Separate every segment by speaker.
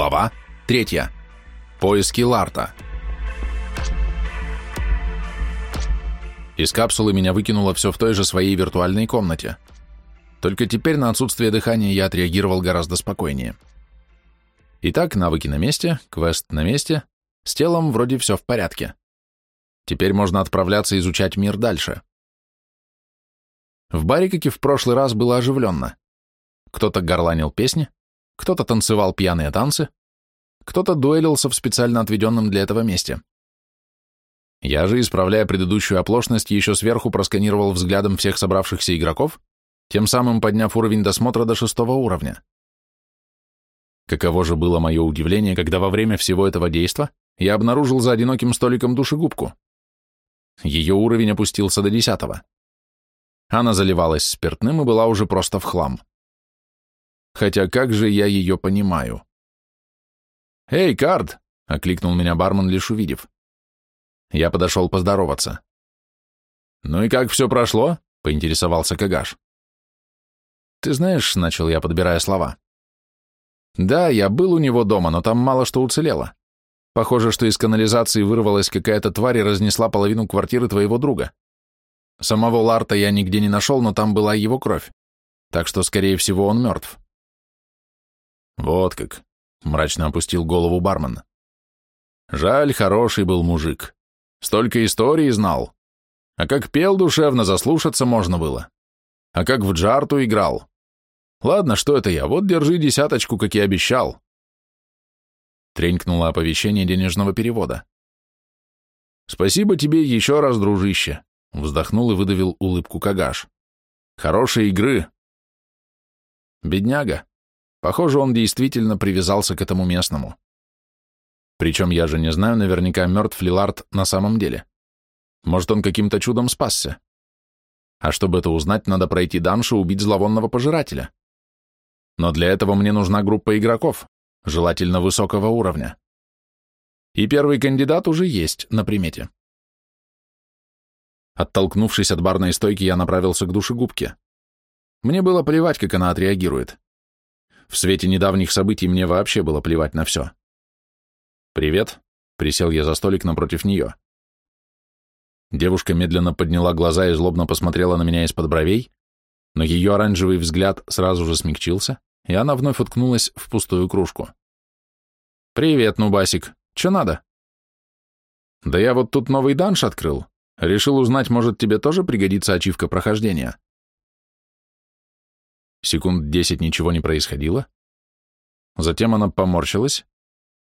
Speaker 1: Глава 3. Поиски Ларта. Из капсулы меня выкинуло все в той же своей виртуальной комнате. Только теперь на отсутствие дыхания я отреагировал гораздо спокойнее. Итак, навыки на месте, квест на месте, с телом вроде все в порядке. Теперь можно отправляться изучать мир дальше. В баре, как и в прошлый раз, было оживленно. Кто-то горланил песни, кто-то танцевал пьяные танцы, кто-то дуэлился в специально отведенном для этого месте. Я же, исправляя предыдущую оплошность, еще сверху просканировал взглядом всех собравшихся игроков, тем самым подняв уровень досмотра до шестого уровня. Каково же было мое удивление, когда во время всего этого действа я обнаружил за одиноким столиком душегубку. Ее уровень опустился до десятого. Она заливалась спиртным и была уже просто в хлам. Хотя как же я ее понимаю? «Эй, Кард!» — окликнул меня бармен, лишь увидев. Я подошел поздороваться. «Ну и как все прошло?» — поинтересовался Кагаш. «Ты знаешь», — начал я, подбирая слова. «Да, я был у него дома, но там мало что уцелело. Похоже, что из канализации вырвалась какая-то тварь и разнесла половину квартиры твоего друга. Самого Ларта я нигде не нашел, но там была его кровь. Так что, скорее всего, он мертв.
Speaker 2: Вот как, мрачно опустил голову бармен. Жаль, хороший был мужик. Столько историй знал. А как пел душевно, заслушаться можно было. А как в джарту играл. Ладно, что это я? Вот держи десяточку, как и обещал.
Speaker 1: Тренькнуло оповещение денежного перевода.
Speaker 2: Спасибо тебе еще раз, дружище. Вздохнул и выдавил улыбку Кагаш. Хорошей игры.
Speaker 1: Бедняга. Похоже, он действительно привязался к этому местному. Причем я же не знаю наверняка, мертв ли на самом деле. Может, он каким-то чудом спасся. А чтобы это узнать, надо пройти даншу и убить зловонного пожирателя. Но для этого мне нужна группа игроков, желательно высокого уровня. И первый кандидат уже есть на примете. Оттолкнувшись от барной стойки, я направился к душегубке. Мне было плевать, как она отреагирует. В свете недавних событий мне вообще было плевать на все. «Привет», — присел я за столик напротив нее. Девушка медленно подняла глаза и злобно посмотрела на меня из-под бровей, но ее оранжевый взгляд сразу же смягчился, и она вновь уткнулась в пустую кружку. «Привет, Нубасик. Че надо?» «Да я вот тут новый данж открыл. Решил узнать, может, тебе тоже пригодится ачивка прохождения?» Секунд десять ничего не происходило. Затем она поморщилась,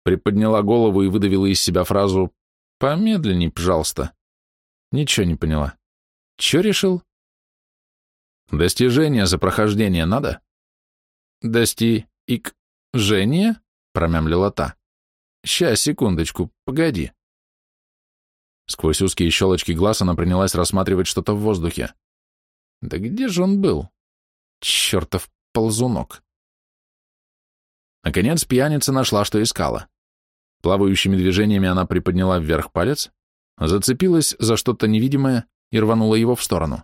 Speaker 1: приподняла голову и выдавила из себя фразу «Помедленней, пожалуйста». Ничего не поняла. Че решил? Достижение за прохождение надо? Дости ик жение? Промямлила та. Ща, секундочку, погоди. Сквозь узкие щелочки глаз она принялась рассматривать что-то в воздухе. Да где же он был? Чертов ползунок. Наконец пьяница нашла, что искала. Плавающими движениями она приподняла вверх палец, зацепилась за что-то невидимое и рванула его в сторону.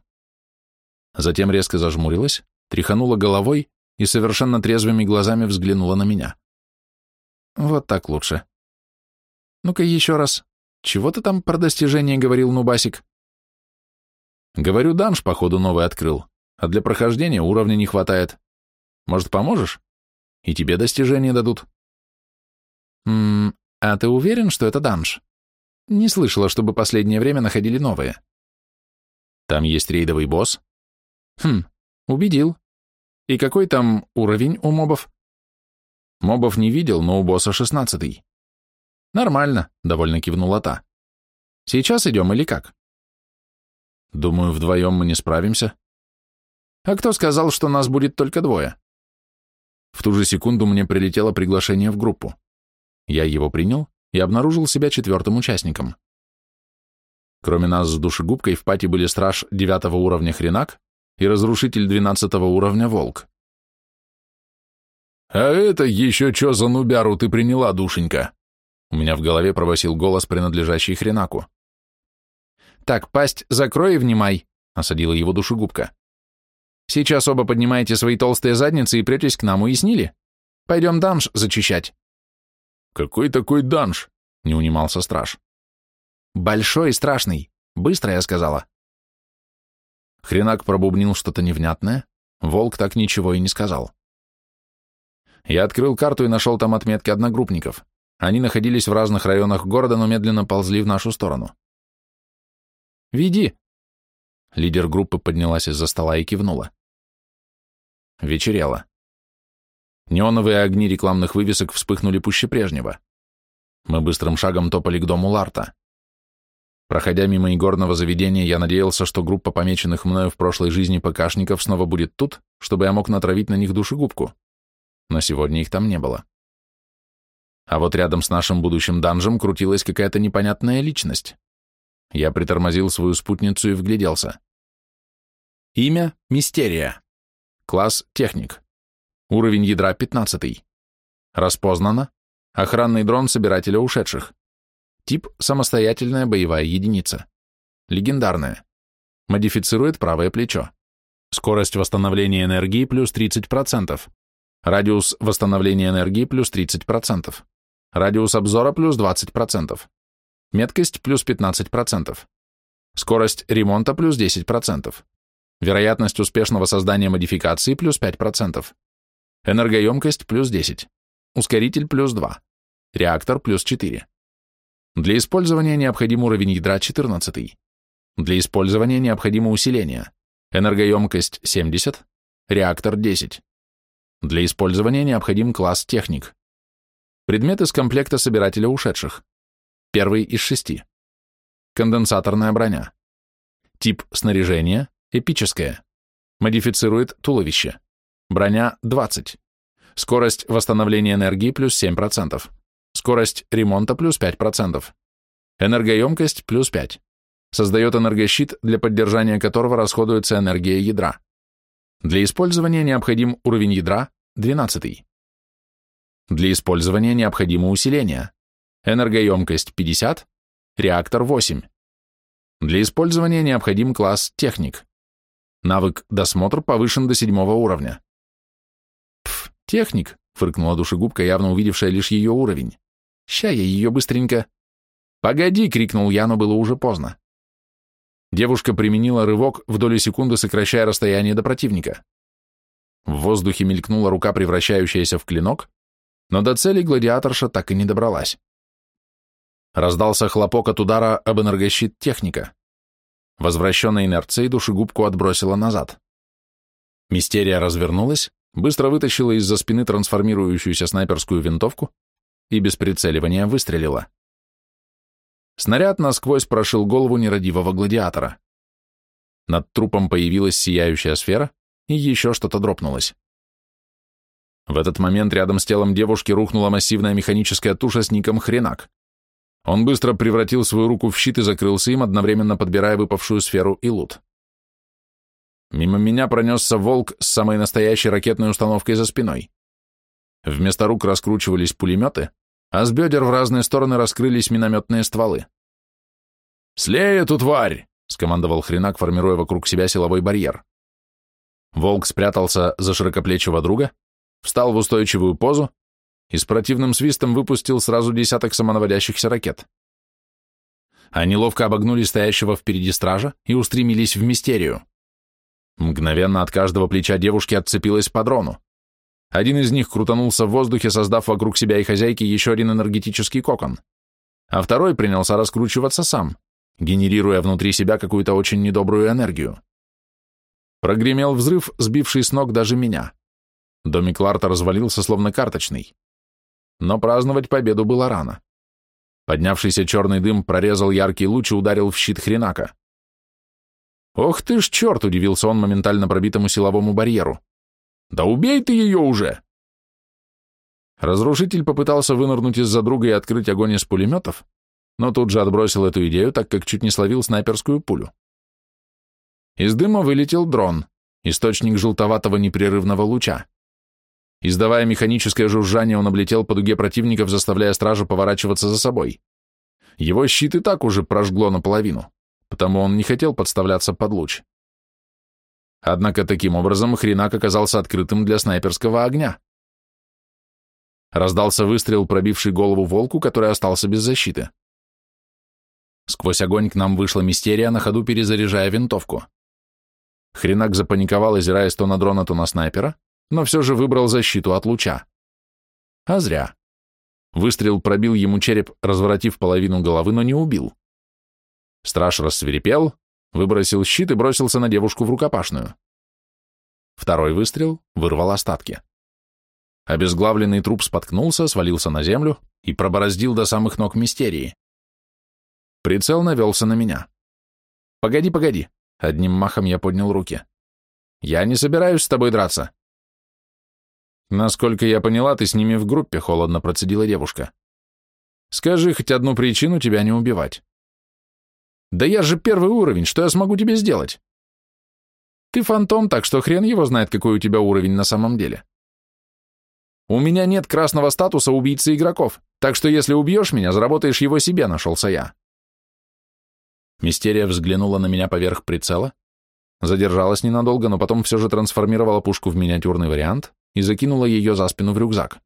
Speaker 1: Затем резко зажмурилась, тряханула головой и совершенно трезвыми глазами взглянула на меня. Вот так лучше. Ну-ка еще раз. Чего ты там про достижение говорил, Нубасик? Говорю, данж, походу, новый открыл а для прохождения уровня не хватает. Может, поможешь? И тебе достижения дадут. Ммм, а ты уверен, что это данж? Не слышала, чтобы последнее время находили новые. Там есть рейдовый босс. Хм, убедил. И какой там уровень у мобов? Мобов не видел, но у босса шестнадцатый. Нормально, довольно кивнула та. Сейчас идем или как? Думаю, вдвоем мы не справимся. А кто сказал, что нас будет только двое? В ту же секунду мне прилетело приглашение в группу. Я его принял и обнаружил себя четвертым участником. Кроме нас с душегубкой в пати были страж девятого уровня Хренак и разрушитель двенадцатого уровня Волк.
Speaker 2: «А это еще что за нубяру ты приняла, душенька?» У меня в голове пробасил голос, принадлежащий Хренаку.
Speaker 1: «Так, пасть закрой и внимай», — осадила его душегубка. Сейчас оба поднимаете свои толстые задницы и претесь к нам, уяснили? Пойдем данж зачищать.
Speaker 2: «Какой такой данж?» — не унимался страж.
Speaker 1: «Большой и страшный. Быстро, я сказала».
Speaker 2: Хренак пробубнил что-то невнятное, волк так ничего и не сказал. Я открыл карту и нашел там отметки одногруппников. Они находились в разных районах города, но медленно ползли в нашу сторону.
Speaker 1: «Веди!»
Speaker 2: Лидер группы поднялась из-за стола и кивнула. Вечерело. Неоновые огни рекламных вывесок вспыхнули пуще прежнего. Мы быстрым шагом топали к дому Ларта. Проходя мимо игорного заведения, я надеялся, что группа помеченных мною в прошлой жизни ПКшников снова будет тут, чтобы я мог натравить на них душегубку. Но сегодня их там не было. А вот рядом с нашим будущим данжем крутилась какая-то непонятная личность. Я притормозил свою спутницу и вгляделся. Имя — Мистерия. Класс — Техник. Уровень ядра — 15. Распознано. Охранный дрон собирателя ушедших. Тип – самостоятельная боевая единица. Легендарная. Модифицирует правое плечо. Скорость восстановления энергии плюс 30%. Радиус восстановления энергии плюс 30%. Радиус обзора плюс 20%. Меткость плюс 15%. Скорость ремонта плюс 10%. Вероятность успешного создания модификации плюс 5%. Энергоемкость плюс 10. Ускоритель плюс 2. Реактор плюс 4. Для использования необходим уровень ядра 14. Для использования необходимо усиление. Энергоемкость 70, реактор 10. Для использования необходим класс техник. Предмет из комплекта собирателя ушедших. Первый из шести. Конденсаторная броня. Тип снаряжения – эпическое. Модифицирует туловище. Броня – 20. Скорость восстановления энергии плюс 7%. Скорость ремонта плюс 5%. Энергоемкость плюс 5. Создает энергощит, для поддержания которого расходуется энергия ядра. Для использования необходим уровень ядра 12. Для использования необходимо усиление. Энергоемкость 50, реактор 8. Для использования необходим класс техник. Навык досмотр повышен до седьмого уровня. Пф, техник, фыркнула душегубка, явно увидевшая лишь ее уровень. Ща я ее быстренько... «Погоди!» — крикнул я, но было уже поздно. Девушка применила рывок, в доли секунды сокращая расстояние до противника. В воздухе мелькнула рука, превращающаяся в клинок, но до цели гладиаторша так и не добралась. Раздался хлопок от удара об энергощит техника. Возвращенной инерцией душегубку отбросила назад. Мистерия развернулась, быстро вытащила из-за спины трансформирующуюся снайперскую винтовку и без прицеливания выстрелила. Снаряд насквозь прошил голову нерадивого гладиатора. Над трупом появилась сияющая сфера, и еще что-то дропнулось. В этот момент рядом с телом девушки рухнула массивная механическая туша с ником Хренак. Он быстро превратил свою руку в щит и закрылся им, одновременно подбирая выпавшую сферу и лут. Мимо меня пронесся волк с самой настоящей ракетной установкой за спиной. Вместо рук раскручивались пулеметы, а с бедер в разные стороны раскрылись минометные стволы. «Слей эту тварь!» — скомандовал Хренак, формируя вокруг себя силовой барьер. Волк спрятался за широкоплечего друга, встал в устойчивую позу и с противным свистом выпустил сразу десяток самонаводящихся ракет. Они ловко обогнули стоящего впереди стража и устремились в мистерию. Мгновенно от каждого плеча девушки отцепилась по дрону. Один из них крутанулся в воздухе, создав вокруг себя и хозяйки еще один энергетический кокон, а второй принялся раскручиваться сам, генерируя внутри себя какую-то очень недобрую энергию. Прогремел взрыв, сбивший с ног даже меня. Домик Ларта развалился, словно карточный. Но праздновать победу было рано. Поднявшийся черный дым прорезал яркий луч и ударил в щит Хренака. «Ох ты ж черт!» — удивился он моментально пробитому силовому барьеру. Да убей ты ее уже!» Разрушитель попытался вынырнуть из-за друга и открыть огонь из пулеметов, но тут же отбросил эту идею, так как чуть не словил снайперскую пулю. Из дыма вылетел дрон, источник желтоватого непрерывного луча. Издавая механическое жужжание, он облетел по дуге противников, заставляя стражу поворачиваться за собой. Его щит и так уже прожгло наполовину, потому он не хотел подставляться под луч. Однако таким образом Хренак оказался открытым для снайперского огня.
Speaker 1: Раздался выстрел, пробивший голову волку, который остался без защиты. Сквозь огонь к нам вышла мистерия, на ходу перезаряжая винтовку. Хренак запаниковал, озираясь то на дрона, то на снайпера, но все же выбрал защиту от луча. А зря. Выстрел пробил ему череп, разворотив половину головы, но не убил. Страж рассверепел, выбросил щит и бросился на девушку в рукопашную. Второй выстрел вырвал остатки. Обезглавленный труп споткнулся, свалился на землю и пробороздил до самых ног мистерии. Прицел навелся на меня. «Погоди, погоди!» Одним махом я поднял руки. «Я не собираюсь с тобой драться!» «Насколько я поняла, ты с ними в группе», — холодно процедила девушка. «Скажи хоть одну причину тебя не убивать». «Да я же первый уровень, что я смогу тебе сделать?» «Ты фантом, так что хрен его знает, какой у тебя уровень на самом деле». «У меня нет красного статуса убийцы игроков, так что если убьешь меня, заработаешь его себе», — нашелся я. Мистерия взглянула на меня поверх прицела, задержалась ненадолго, но потом все же трансформировала пушку в миниатюрный вариант и закинула ее за спину в рюкзак.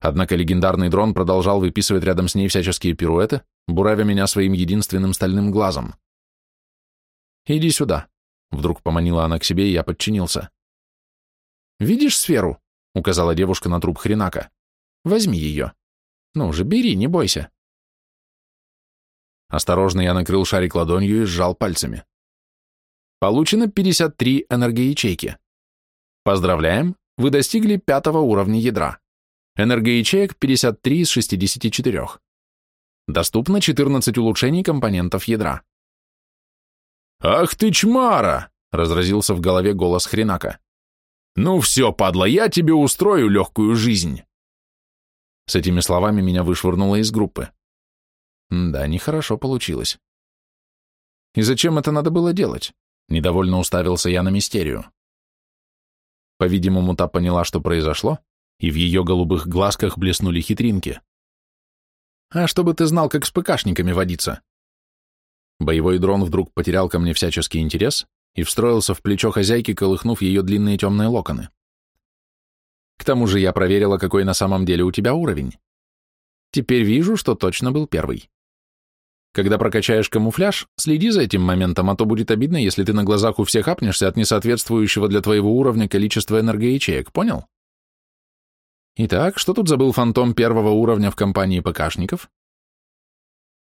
Speaker 1: Однако легендарный дрон продолжал выписывать рядом с ней всяческие пируэты, буравя меня своим единственным стальным глазом. «Иди сюда», — вдруг поманила она к себе, и я подчинился. «Видишь сферу?» — указала девушка на труп хренака. «Возьми ее. Ну же, бери, не бойся». Осторожно я накрыл шарик ладонью и сжал пальцами. Получено 53 энергоячейки. Поздравляем, вы достигли пятого уровня ядра. Энергоячеек 53 из 64. Доступно 14 улучшений компонентов ядра. «Ах ты чмара!» — разразился в голове голос Хренака. «Ну все, падла, я тебе устрою легкую жизнь!» С этими словами меня вышвырнуло из группы. Да, нехорошо получилось. И зачем это надо было делать? Недовольно уставился я на мистерию. По-видимому, та поняла, что произошло, и в ее голубых глазках блеснули хитринки. «А чтобы ты знал, как с ПКшниками водиться!» Боевой дрон вдруг потерял ко мне всяческий интерес и встроился в плечо хозяйки, колыхнув ее длинные темные локоны. К тому же я проверила, какой на самом деле у тебя уровень. Теперь вижу, что точно был первый. Когда прокачаешь камуфляж, следи за этим моментом, а то будет обидно, если ты на глазах у всех апнешься от несоответствующего для твоего уровня количества энергоячеек, понял? Итак, что тут забыл фантом первого уровня в компании ПКшников?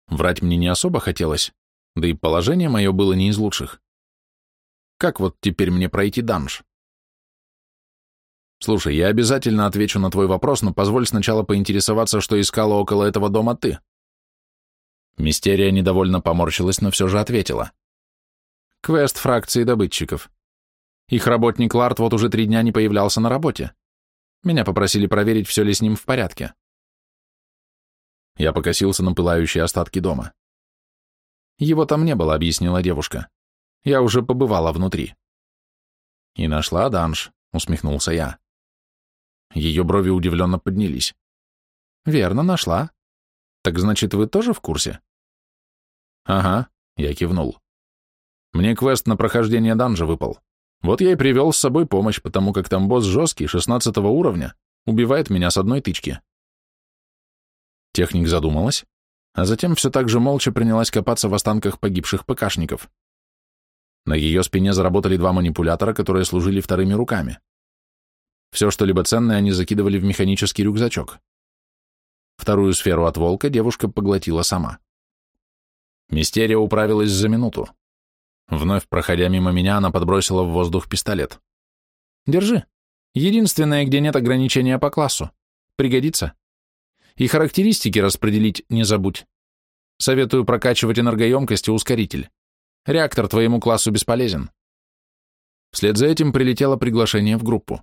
Speaker 1: Врать мне не особо хотелось, да и положение мое было не из лучших. Как вот теперь мне пройти данж? Слушай, я обязательно отвечу на твой вопрос, но позволь сначала поинтересоваться, что искала около этого дома ты. Мистерия недовольно поморщилась, но все же ответила. Квест фракции добытчиков. Их работник Ларт вот уже три дня не появлялся на работе. Меня попросили проверить, все ли с ним в порядке. Я покосился на пылающие остатки дома. Его там не было, объяснила девушка. Я уже побывала внутри. И нашла данж, усмехнулся я. Ее брови удивленно поднялись. Верно, нашла. Так значит, вы тоже в курсе? Ага, я кивнул. Мне квест на прохождение данжа выпал. Вот я и привел с собой помощь, потому как там босс жесткий, шестнадцатого уровня, убивает меня с одной тычки. Техник задумалась, а затем все так же молча принялась копаться в останках погибших ПКшников. На ее спине заработали два манипулятора, которые служили вторыми руками. Все что-либо ценное они закидывали в механический рюкзачок. Вторую сферу от волка девушка поглотила сама. Мистерия управилась за минуту. Вновь проходя мимо меня, она подбросила в воздух пистолет. «Держи. Единственное, где нет ограничения по классу. Пригодится. И характеристики распределить не забудь. Советую прокачивать энергоемкость и ускоритель. Реактор твоему классу бесполезен». Вслед за этим прилетело приглашение в группу.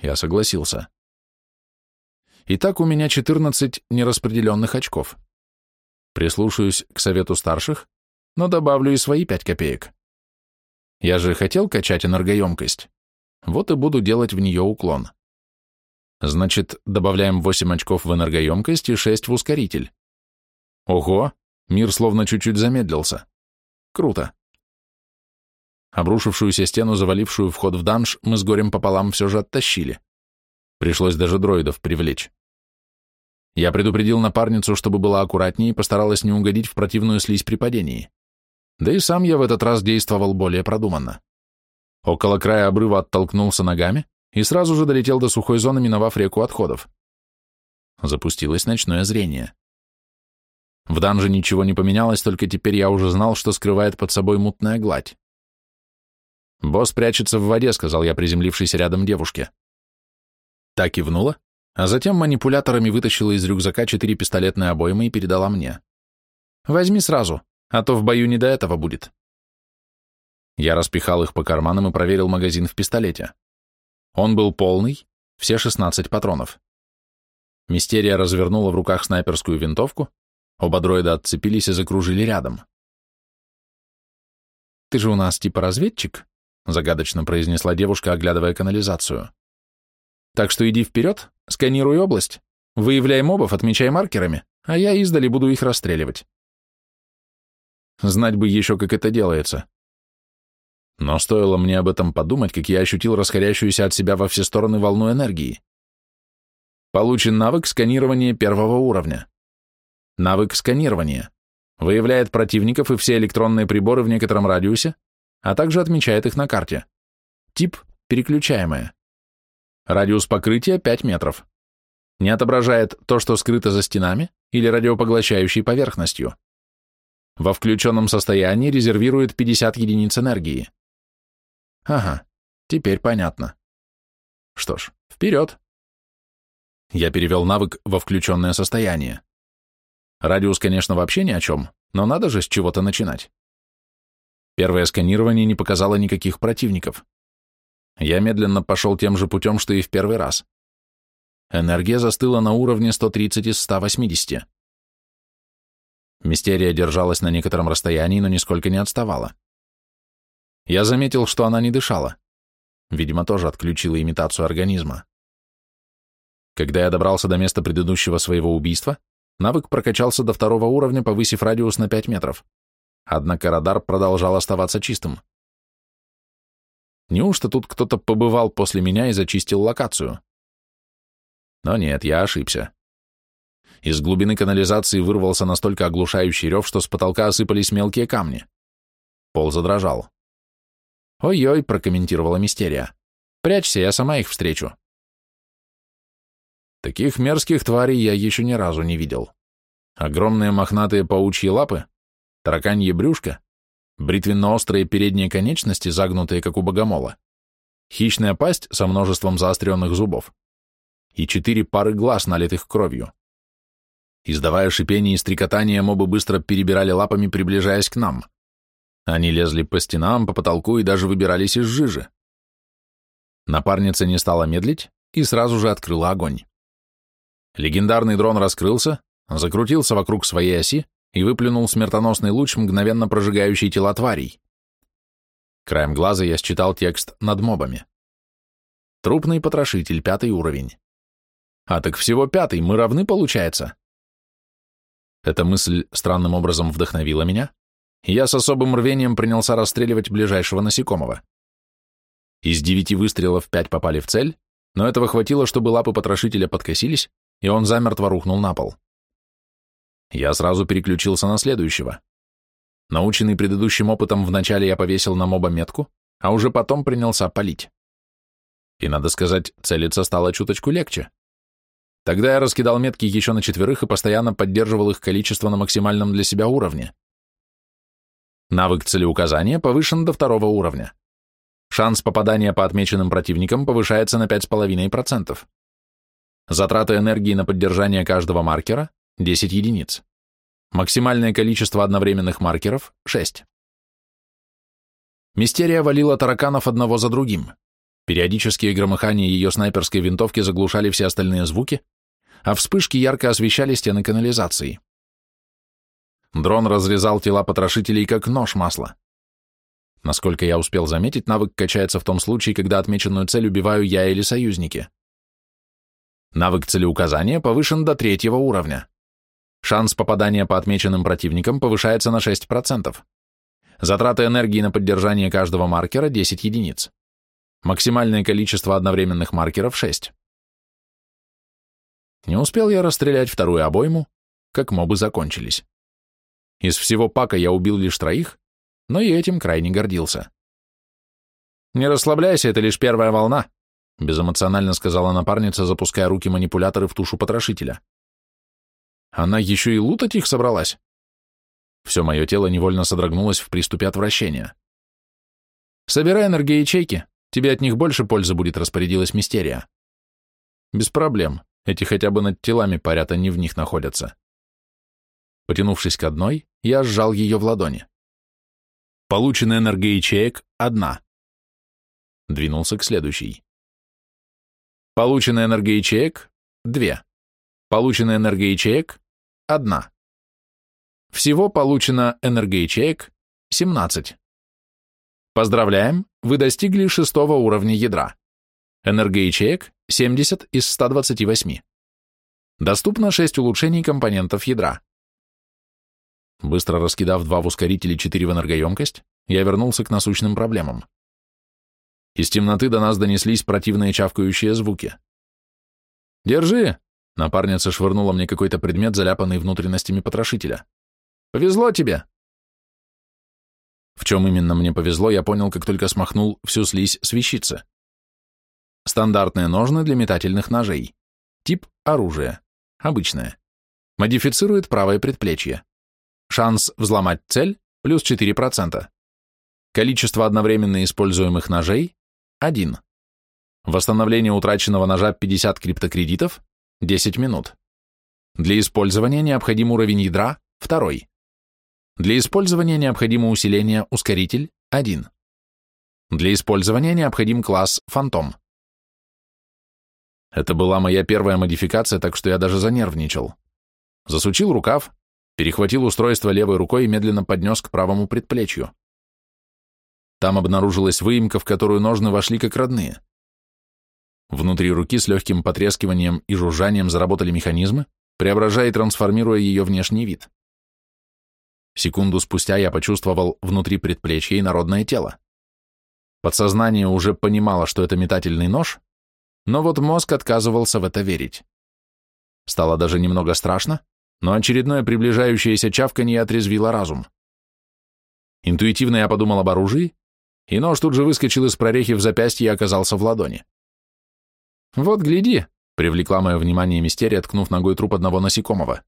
Speaker 1: Я согласился. Итак, у меня 14 нераспределенных очков. Прислушаюсь к совету старших, но добавлю и свои 5 копеек. Я же хотел качать энергоемкость. Вот и буду делать в нее уклон. Значит, добавляем 8 очков в энергоемкость и 6 в ускоритель. Ого, мир словно чуть-чуть замедлился. Круто. Обрушившуюся стену, завалившую вход в данж, мы с горем пополам все же оттащили. Пришлось даже дроидов привлечь. Я предупредил напарницу, чтобы была аккуратнее и постаралась не угодить в противную слизь при падении. Да и сам я в этот раз действовал более продуманно. Около края обрыва оттолкнулся ногами и сразу же долетел до сухой зоны, миновав реку отходов. Запустилось ночное зрение. В данже ничего не поменялось, только теперь я уже знал, что скрывает под собой мутная гладь. «Босс прячется в воде», — сказал я приземлившейся рядом девушке. Так кивнула, а затем манипуляторами вытащила из рюкзака четыре пистолетные обоймы и передала мне. «Возьми сразу, а то в бою не до этого будет». Я распихал их по карманам и проверил магазин в пистолете. Он был полный, все 16 патронов. Мистерия развернула в руках снайперскую винтовку, оба дроида отцепились и закружили рядом. «Ты же у нас типа разведчик?» — загадочно произнесла девушка, оглядывая канализацию. Так что иди вперед, сканируй область, выявляй мобов, отмечай маркерами, а я издали буду их расстреливать. Знать бы еще, как это делается. Но стоило мне об этом подумать, как я ощутил расходящуюся от себя во все стороны волну энергии. Получен навык сканирования первого уровня. Навык сканирования. Выявляет противников и все электронные приборы в некотором радиусе, а также отмечает их на карте. Тип – переключаемая. Радиус покрытия 5 метров. Не отображает то, что скрыто за стенами или радиопоглощающей поверхностью. Во включенном состоянии резервирует 50 единиц энергии. Ага, теперь понятно. Что ж, вперед. Я перевел навык во включенное состояние. Радиус, конечно, вообще ни о чем, но надо же с чего-то начинать. Первое сканирование не показало никаких противников. Я медленно пошел тем же путем, что и в первый раз. Энергия застыла на уровне 130 из 180. Мистерия держалась на некотором расстоянии, но нисколько не отставала. Я заметил, что она не дышала. Видимо, тоже отключила имитацию организма. Когда я добрался до места предыдущего своего убийства, навык прокачался до второго уровня, повысив радиус на 5 метров. Однако радар продолжал оставаться чистым. Неужто тут кто-то побывал после меня и зачистил локацию? Но нет, я ошибся. Из глубины канализации вырвался настолько оглушающий рев, что с потолка осыпались мелкие камни. Пол задрожал. «Ой-ой», — прокомментировала Мистерия. «Прячься, я сама их встречу». Таких мерзких тварей я еще ни разу не видел. Огромные мохнатые паучьи лапы, тараканье брюшко, бритвенно-острые передние конечности, загнутые, как у богомола, хищная пасть со множеством заостренных зубов и четыре пары глаз, налитых кровью. Издавая шипение и стрекотание, мобы быстро перебирали лапами, приближаясь к нам. Они лезли по стенам, по потолку и даже выбирались из жижи. Напарница не стала медлить и сразу же открыла огонь. Легендарный дрон раскрылся, закрутился вокруг своей оси и выплюнул смертоносный луч, мгновенно прожигающий тела тварей. Краем глаза я считал текст над мобами. Трупный потрошитель, пятый уровень. А так всего пятый, мы равны, получается? Эта мысль странным образом вдохновила меня, и я с особым рвением принялся расстреливать ближайшего насекомого. Из девяти выстрелов пять попали в цель, но этого хватило, чтобы лапы потрошителя подкосились, и он замертво рухнул на пол. Я сразу переключился на следующего. Наученный предыдущим опытом, вначале я повесил на моба метку, а уже потом принялся палить. И, надо сказать, целиться стало чуточку легче. Тогда я раскидал метки еще на четверых и постоянно поддерживал их количество на максимальном для себя уровне. Навык целеуказания повышен до второго уровня. Шанс попадания по отмеченным противникам повышается на 5,5%. Затраты энергии на поддержание каждого маркера 10 единиц. Максимальное количество одновременных маркеров – 6. Мистерия валила тараканов одного за другим. Периодические громыхания ее снайперской винтовки заглушали все остальные звуки, а вспышки ярко освещали стены канализации. Дрон разрезал тела потрошителей, как нож масла. Насколько я успел заметить, навык качается в том случае, когда отмеченную цель убиваю я или союзники. Навык целеуказания повышен до третьего уровня. Шанс попадания по отмеченным противникам повышается на 6%. Затраты энергии на поддержание каждого маркера 10 единиц. Максимальное количество одновременных маркеров 6. Не успел я расстрелять вторую обойму, как мобы закончились. Из всего пака я убил лишь троих, но и этим крайне гордился. «Не расслабляйся, это лишь первая волна», безэмоционально сказала напарница, запуская руки манипуляторы в тушу потрошителя. Она еще и лутать их собралась? Все мое тело невольно содрогнулось в приступе отвращения. «Собирай энергоячейки, тебе от них больше пользы будет», — распорядилась Мистерия. «Без проблем, эти хотя бы над телами парят, они в них находятся». Потянувшись к одной, я сжал ее в ладони. Получена энергоячеек — одна. Двинулся к следующей. Получена энергоячеек — две. Получена энергоячеек — одна. Всего получено энергоячеек — 17. Поздравляем, вы достигли шестого уровня ядра. Энергоячеек — 70 из 128. Доступно 6 улучшений компонентов ядра. Быстро раскидав два в ускоритель и четыре в энергоемкость, я вернулся к насущным проблемам. Из темноты до нас донеслись противные чавкающие звуки. «Держи!» — напарница швырнула мне какой-то предмет, заляпанный внутренностями потрошителя. «Повезло тебе!» В чем именно мне повезло, я понял, как только смахнул всю слизь с вещицы. Стандартные ножны для метательных ножей. Тип – оружие. Обычное. Модифицирует правое предплечье. Шанс взломать цель – плюс 4%. Количество одновременно используемых ножей – 1. Восстановление утраченного ножа 50 криптокредитов – 10 минут. Для использования необходим уровень ядра – 2. Для использования необходимо усиление ускоритель – 1. Для использования необходим класс «Фантом». Это была моя первая модификация, так что я даже занервничал. Засучил рукав, перехватил устройство левой рукой и медленно поднес к правому предплечью. Там обнаружилась выемка, в которую ножны вошли как родные. Внутри руки с легким потрескиванием и жужжанием заработали механизмы, преображая и трансформируя ее внешний вид. Секунду спустя я почувствовал внутри предплечья и народное тело. Подсознание уже понимало, что это метательный нож, но вот мозг отказывался в это верить. Стало даже немного страшно, но очередное приближающееся чавканье отрезвило разум. Интуитивно я подумал об оружии, и нож тут же выскочил из прорехи в запястье и оказался в ладони. «Вот, гляди!» — привлекла мое внимание мистерия, ткнув ногой труп одного насекомого.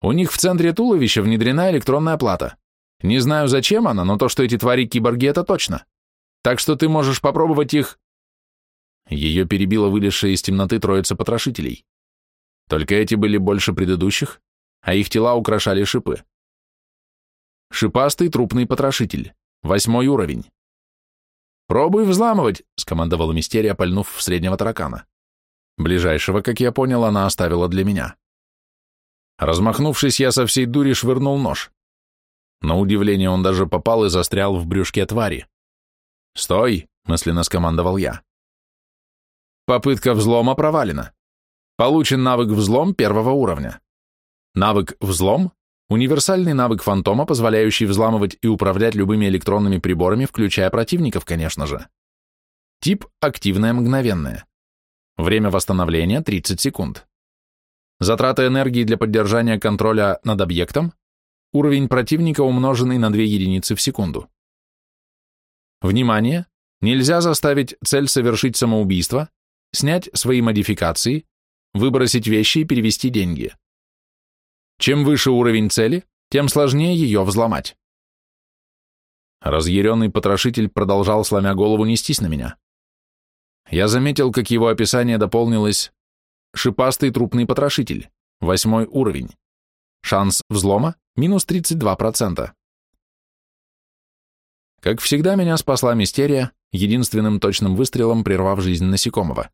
Speaker 1: «У них в центре туловища внедрена электронная плата. Не знаю, зачем она, но то, что эти твари-киборги, это точно. Так что ты можешь попробовать их...» Ее перебила вылезшая из темноты троица потрошителей. Только эти были больше предыдущих, а их тела украшали шипы. Шипастый трупный потрошитель. Восьмой уровень. «Пробуй взламывать», — скомандовала Мистерия, пальнув в среднего таракана. Ближайшего, как я понял, она оставила для меня. Размахнувшись, я со всей дури швырнул нож. На удивление он даже попал и застрял в брюшке твари. «Стой!» — мысленно скомандовал я. Попытка взлома провалена. Получен навык «Взлом» первого уровня. Навык «Взлом» — универсальный навык фантома, позволяющий взламывать и управлять любыми электронными приборами, включая противников, конечно же. Тип «Активное мгновенное». Время восстановления — 30 секунд. Затрата энергии для поддержания контроля над объектом — уровень противника, умноженный на 2 единицы в секунду. Внимание! Нельзя заставить цель совершить самоубийство, снять свои модификации, выбросить вещи и перевести деньги. Чем выше уровень цели, тем сложнее ее взломать. Разъяренный потрошитель продолжал, сломя голову, нестись на меня. Я заметил, как его описание дополнилось «шипастый трупный потрошитель, восьмой уровень. Шанс взлома – минус 32%. Как всегда, меня спасла мистерия, единственным точным выстрелом прервав жизнь насекомого.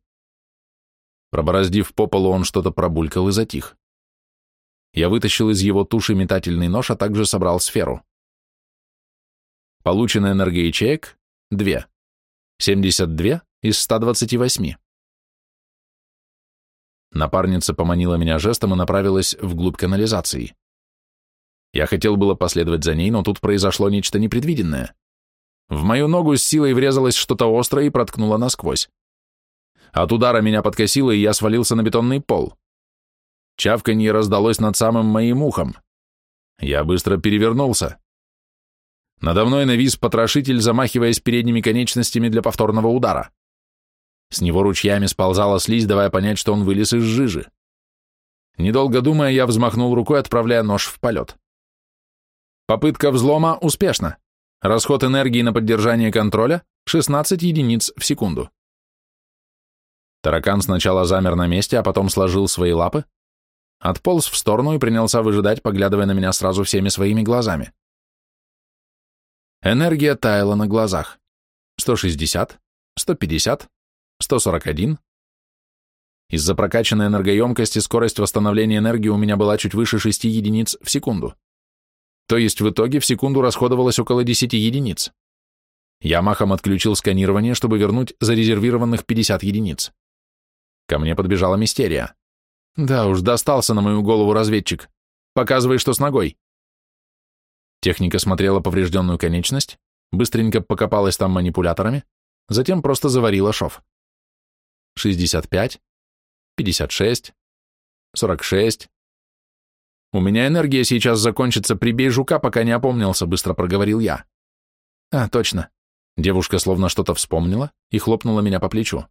Speaker 1: Пробороздив по полу, он что-то пробулькал и затих. Я вытащил из его туши метательный нож, а также собрал сферу. Получена энергоячеек — 2. 72 из 128. Напарница поманила меня жестом и направилась вглубь канализации. Я хотел было последовать за ней, но тут произошло нечто непредвиденное. В мою ногу с силой врезалось что-то острое и проткнуло насквозь. От удара меня подкосило, и я свалился на бетонный пол. Чавканье раздалось над самым моим ухом. Я быстро перевернулся. Надо мной навис потрошитель, замахиваясь передними конечностями для повторного удара. С него ручьями сползала слизь, давая понять, что он вылез из жижи. Недолго думая, я взмахнул рукой, отправляя нож в полет. Попытка взлома успешна. Расход энергии на поддержание контроля — 16 единиц в секунду. Таракан сначала замер на месте, а потом сложил свои лапы, отполз в сторону и принялся выжидать, поглядывая на меня сразу всеми своими глазами. Энергия таяла на глазах. 160, 150, 141. Из-за прокачанной энергоемкости скорость восстановления энергии у меня была чуть выше 6 единиц в секунду. То есть в итоге в секунду расходовалось около 10 единиц. Я махом отключил сканирование, чтобы вернуть зарезервированных 50 единиц. Ко мне подбежала мистерия. Да уж, достался на мою голову разведчик. Показывай, что с ногой. Техника смотрела поврежденную конечность, быстренько покопалась там манипуляторами, затем просто заварила шов. 65, 56, 46. У меня энергия сейчас закончится, прибей жука, пока не опомнился, быстро проговорил я. А, точно. Девушка словно что-то вспомнила и хлопнула меня по плечу.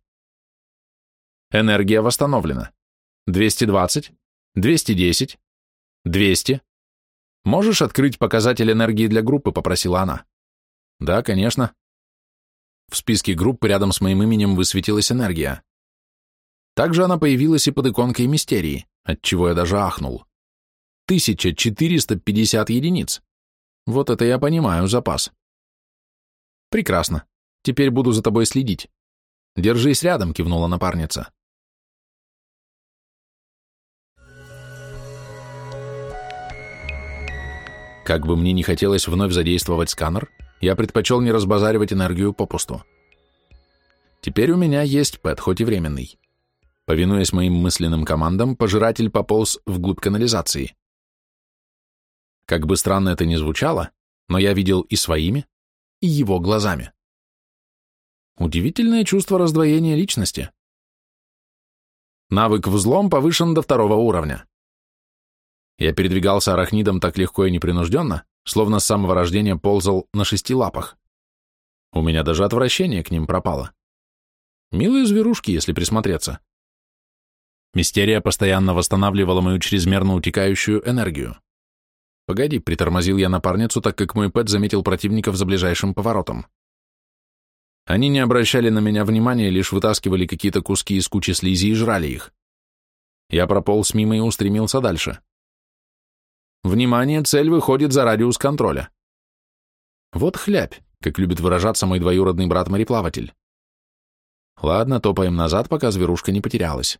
Speaker 1: Энергия восстановлена. 220, 210, 200. Можешь открыть показатель энергии для группы, попросила она. Да, конечно. В списке группы рядом с моим именем высветилась энергия. Также она появилась и под иконкой мистерии, отчего я даже ахнул. 1450 единиц. Вот это я понимаю, запас. Прекрасно. Теперь буду за тобой следить. Держись рядом, кивнула напарница. Как бы мне не хотелось вновь задействовать сканер, я предпочел не разбазаривать энергию попусту. Теперь у меня есть пэт, хоть и временный. Повинуясь моим мысленным командам, пожиратель пополз вглубь канализации. Как бы странно это ни звучало, но я видел и своими, и его глазами. Удивительное чувство раздвоения личности. Навык взлом повышен до второго уровня. Я передвигался арахнидом так легко и непринужденно, словно с самого рождения ползал на шести лапах. У меня даже отвращение к ним пропало. Милые зверушки, если присмотреться. Мистерия постоянно восстанавливала мою чрезмерно утекающую энергию. Погоди, притормозил я напарницу, так как мой пэт заметил противников за ближайшим поворотом. Они не обращали на меня внимания, лишь вытаскивали какие-то куски из кучи слизи и жрали их. Я прополз мимо и устремился дальше. Внимание, цель выходит за радиус контроля. Вот хлябь, как любит выражаться мой двоюродный брат-мореплаватель. Ладно, топаем назад, пока зверушка не потерялась.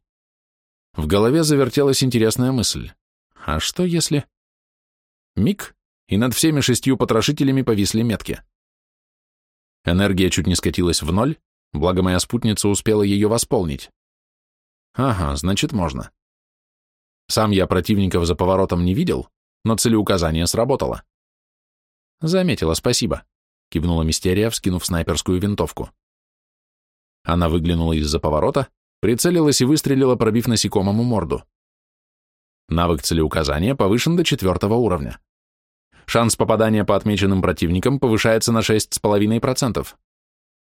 Speaker 1: В голове завертелась интересная мысль. А что если... Миг, и над всеми шестью потрошителями повисли метки. Энергия чуть не скатилась в ноль, благо моя спутница успела ее восполнить. Ага, значит, можно. Сам я противников за поворотом не видел, но целеуказание сработало. Заметила, спасибо, кивнула Мистерия, вскинув снайперскую винтовку. Она выглянула из-за поворота, прицелилась и выстрелила, пробив насекомому морду. Навык целеуказания повышен до четвертого уровня. Шанс попадания по отмеченным противникам повышается на 6,5%.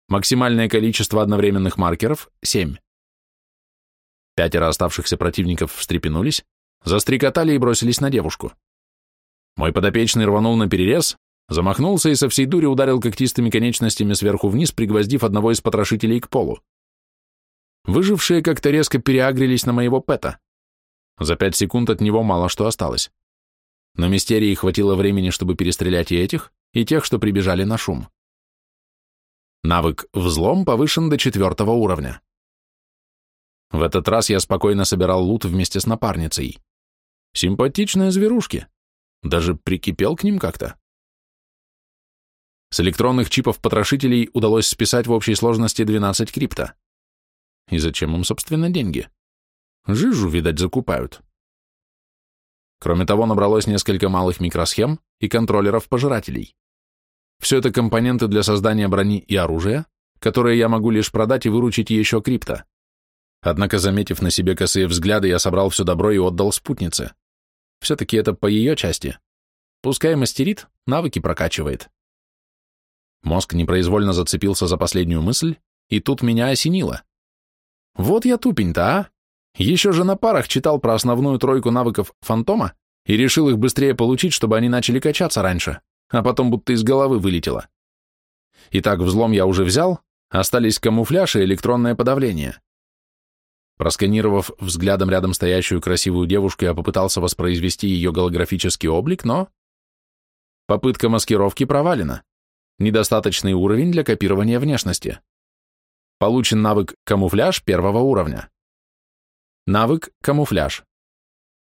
Speaker 1: Максимальное количество одновременных маркеров — 7. Пятеро оставшихся противников встрепенулись, застрекотали и бросились на девушку. Мой подопечный рванул на перерез, замахнулся и со всей дури ударил когтистыми конечностями сверху вниз, пригвоздив одного из потрошителей к полу. Выжившие как-то резко переагрились на моего пэта. За пять секунд от него мало что осталось. Но мистерии хватило времени, чтобы перестрелять и этих, и тех, что прибежали на шум. Навык «Взлом» повышен до четвертого уровня. В этот раз я спокойно собирал лут вместе с напарницей. Симпатичные зверушки. Даже прикипел к ним как-то. С электронных чипов потрошителей удалось списать в общей сложности 12 крипта. И зачем им, собственно, деньги? Жижу, видать, закупают. Кроме того, набралось несколько малых микросхем и контроллеров-пожирателей. Все это компоненты для создания брони и оружия, которые я могу лишь продать и выручить еще крипто. Однако, заметив на себе косые взгляды, я собрал все добро и отдал спутнице. Все-таки это по ее части. Пускай мастерит, навыки прокачивает. Мозг непроизвольно зацепился за последнюю мысль, и тут меня осенило. Вот я тупень-то, а? Еще же на парах читал про основную тройку навыков фантома и решил их быстрее получить, чтобы они начали качаться раньше, а потом будто из головы вылетело. Итак, взлом я уже взял, остались камуфляж и электронное подавление. Просканировав взглядом рядом стоящую красивую девушку, я попытался воспроизвести ее голографический облик, но... Попытка маскировки провалена. Недостаточный уровень для копирования внешности. Получен навык «Камуфляж» первого уровня. Навык «Камуфляж».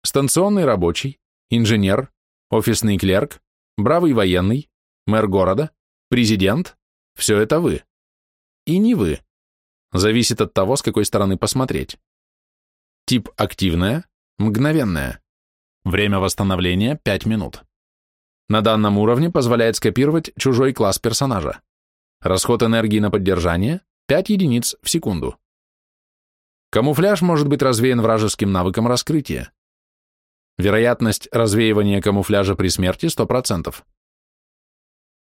Speaker 1: Станционный рабочий, инженер, офисный клерк, бравый военный, мэр города, президент – все это вы. И не вы. Зависит от того, с какой стороны посмотреть. Тип активная, мгновенная. Время восстановления 5 минут. На данном уровне позволяет скопировать чужой класс персонажа. Расход энергии на поддержание 5 единиц в секунду. Камуфляж может быть развеян вражеским навыком раскрытия. Вероятность развеивания камуфляжа при смерти 100%.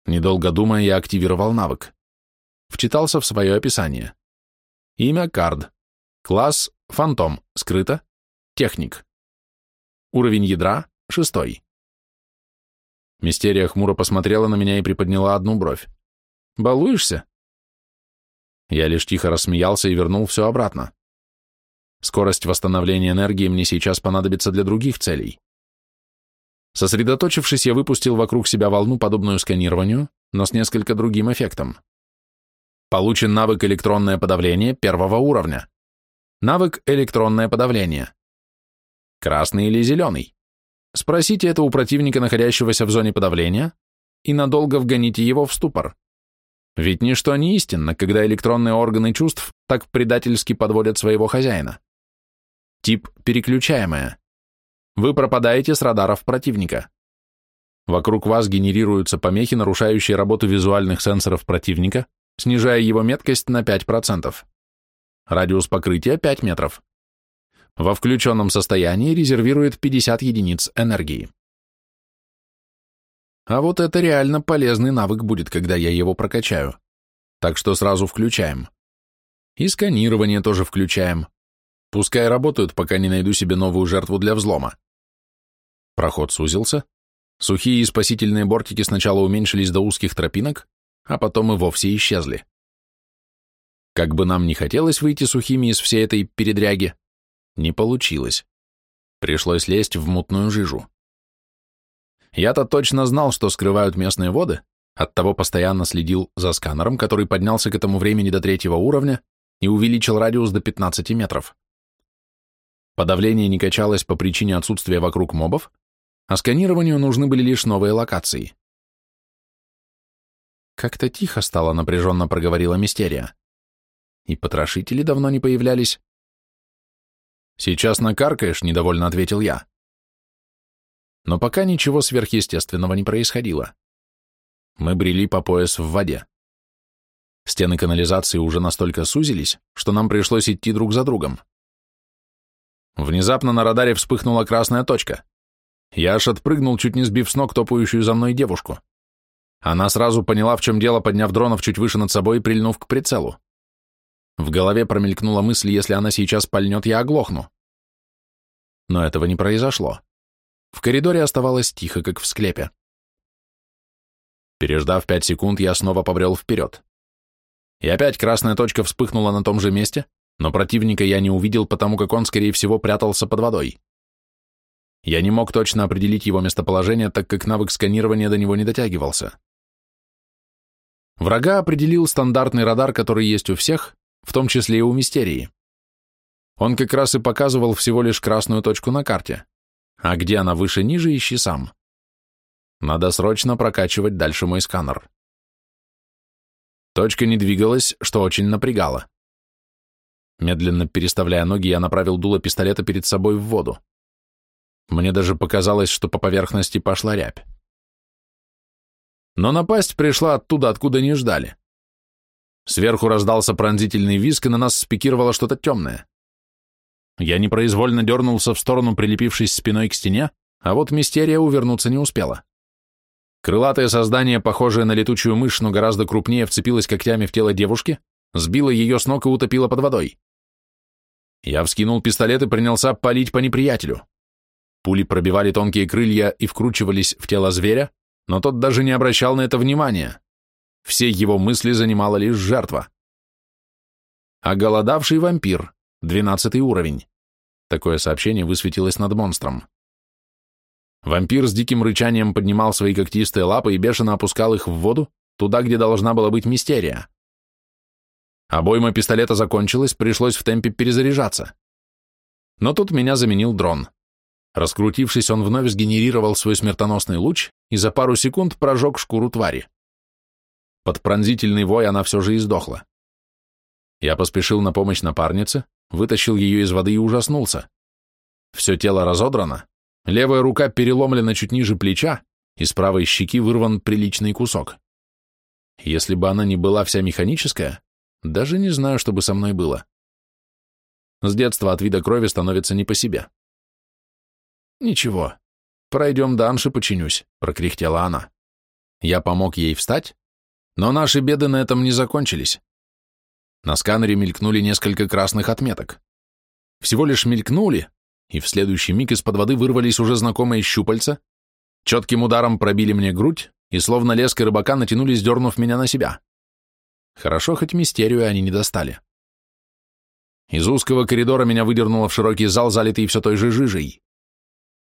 Speaker 1: Недолго думая, я активировал навык. Вчитался в свое описание. Имя Кард. Класс Фантом. Скрыто. Техник. Уровень ядра шестой. Мистерия хмуро посмотрела на меня и приподняла одну бровь. «Балуешься?» Я лишь тихо рассмеялся и вернул все обратно. Скорость восстановления энергии мне сейчас понадобится для других целей. Сосредоточившись, я выпустил вокруг себя волну, подобную сканированию, но с несколько другим эффектом. Получен навык электронное подавление первого уровня. Навык электронное подавление. Красный или зеленый? Спросите это у противника, находящегося в зоне подавления, и надолго вгоните его в ступор. Ведь ничто не истинно, когда электронные органы чувств так предательски подводят своего хозяина. Тип переключаемая. Вы пропадаете с радаров противника. Вокруг вас генерируются помехи, нарушающие работу визуальных сенсоров противника, снижая его меткость на 5%. Радиус покрытия 5 метров. Во включенном состоянии резервирует 50 единиц энергии. А вот это реально полезный навык будет, когда я его прокачаю. Так что сразу включаем. И сканирование тоже включаем. Пускай работают, пока не найду себе новую жертву для взлома. Проход сузился. Сухие и спасительные бортики сначала уменьшились до узких тропинок, а потом и вовсе исчезли. Как бы нам ни хотелось выйти сухими из всей этой передряги, не получилось. Пришлось лезть в мутную жижу. Я-то точно знал, что скрывают местные воды, оттого постоянно следил за сканером, который поднялся к этому времени до третьего уровня и увеличил радиус до 15 метров. Подавление не качалось по причине отсутствия вокруг мобов, а сканированию нужны были лишь новые локации. Как-то тихо стало, напряженно проговорила Мистерия. И потрошители давно не появлялись. Сейчас накаркаешь, недовольно ответил я. Но пока ничего сверхъестественного не происходило. Мы брели по пояс в воде. Стены канализации уже настолько сузились, что нам пришлось идти друг за другом. Внезапно на радаре вспыхнула красная точка. Я аж отпрыгнул, чуть не сбив с ног топающую за мной девушку. Она сразу поняла, в чем дело, подняв дронов чуть выше над собой и прильнув к прицелу. В голове промелькнула мысль, если она сейчас пальнет, я оглохну. Но этого не произошло. В коридоре оставалось тихо, как в склепе. Переждав пять секунд, я снова побрел вперед. И опять красная точка вспыхнула на том же месте, но противника я не увидел, потому как он, скорее всего, прятался под водой. Я не мог точно определить его местоположение, так как навык сканирования до него не дотягивался. Врага определил стандартный радар, который есть у всех, в том числе и у Мистерии. Он как раз и показывал всего лишь красную точку на карте, а где она выше-ниже, ищи сам. Надо срочно прокачивать дальше мой сканер. Точка не двигалась, что очень напрягало. Медленно переставляя ноги, я направил дуло пистолета перед собой в воду. Мне даже показалось, что по поверхности пошла рябь. Но напасть пришла оттуда, откуда не ждали. Сверху раздался пронзительный визг, и на нас спикировало что-то темное. Я непроизвольно дернулся в сторону, прилепившись спиной к стене, а вот мистерия увернуться не успела. Крылатое создание, похожее на летучую мышь, но гораздо крупнее, вцепилось когтями в тело девушки, сбило ее с ног и утопило под водой. Я вскинул пистолет и принялся палить по неприятелю. Пули пробивали тонкие крылья и вкручивались в тело зверя, но тот даже не обращал на это внимания. Все его мысли занимала лишь жертва. А голодавший вампир, двенадцатый уровень. Такое сообщение высветилось над монстром. Вампир с диким рычанием поднимал свои когтистые лапы и бешено опускал их в воду, туда, где должна была быть мистерия. Обойма пистолета закончилась, пришлось в темпе перезаряжаться. Но тут меня заменил дрон. Раскрутившись, он вновь сгенерировал свой смертоносный луч и за пару секунд прожег шкуру твари. Под пронзительный вой она все же издохла. Я поспешил на помощь напарнице, вытащил ее из воды и ужаснулся. Все тело разодрано, левая рука переломлена чуть ниже плеча, из правой щеки вырван приличный кусок. Если бы она не была вся механическая, даже не знаю, что бы со мной было. С детства от вида крови становится не по себе. «Ничего, пройдем Анши, починюсь», — прокряхтела она. Я помог ей встать, но наши беды на этом не закончились. На сканере мелькнули несколько красных отметок. Всего лишь мелькнули, и в следующий миг из-под воды вырвались уже знакомые щупальца, четким ударом пробили мне грудь и словно леской рыбака натянули, сдернув меня на себя. Хорошо, хоть мистерию они не достали. Из узкого коридора меня выдернуло в широкий зал, залитый все той же жижей.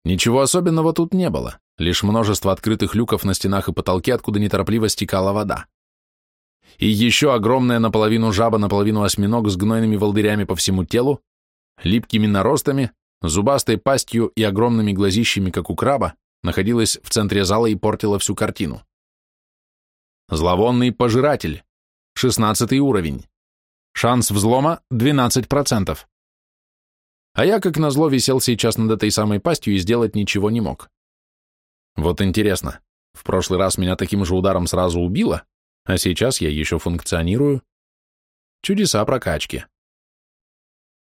Speaker 1: Ничего особенного тут не было, лишь множество открытых люков на стенах и потолке, откуда неторопливо стекала вода. И еще огромная наполовину жаба, наполовину осьминог с гнойными волдырями по всему телу, липкими наростами, зубастой пастью и огромными глазищами, как у краба, находилась в центре зала и портила всю картину. Зловонный пожиратель, Шестнадцатый уровень. Шанс взлома 12%. А я, как назло, висел сейчас над этой самой пастью и сделать ничего не мог. Вот интересно, в прошлый раз меня таким же ударом сразу убило, а сейчас я еще функционирую. Чудеса прокачки.